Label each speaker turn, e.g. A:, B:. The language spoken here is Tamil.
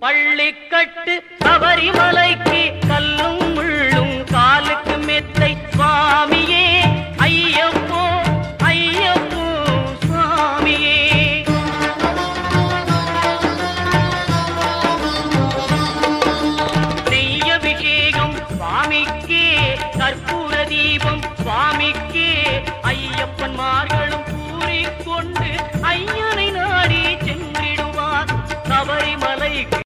A: பள்ளிக்கட்டு சபரிமலைக்கு கல்லும் முள்ளும் காலுக்கு மெத்தை சுவாமியே. ஐயப்போ ஐயப்போ சுவாமியே. நெய்யபிஷேகம் சுவாமிக்கே. கற்பூர தீபம்